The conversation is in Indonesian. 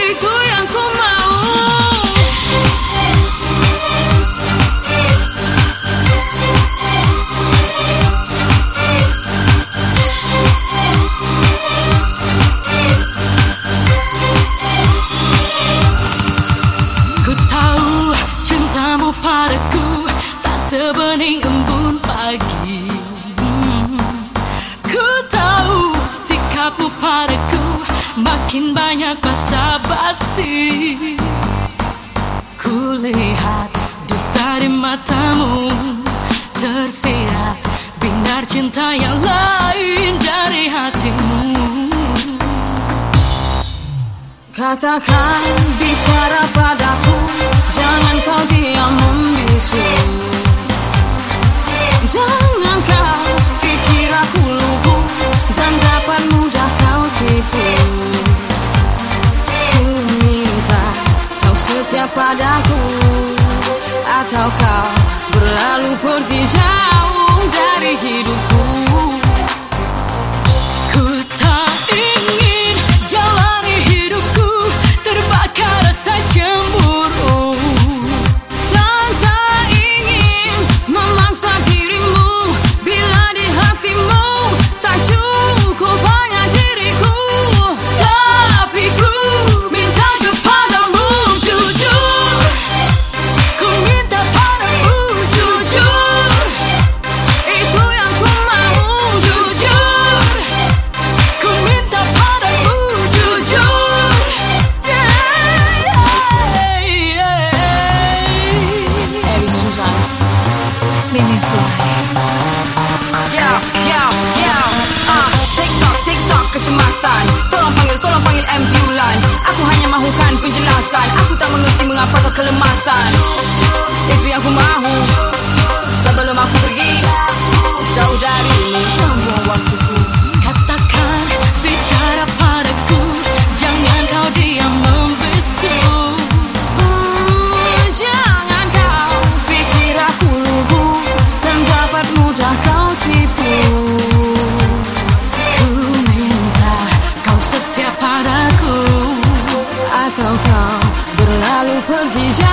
Itu yang ku mau. Ku tahu padaku Tak sebening embun pagi. Hmm. Ku tahu sikapmu padaku Makin banyak basa-basi Kulihat dusta di matamu. Tersirat binar cinta yang lain dari hatimu. Katakan bicara padaku Jangan padaku? Atau kau berlalu pergi jauh dari hidupku? Venezuela. prodigieux.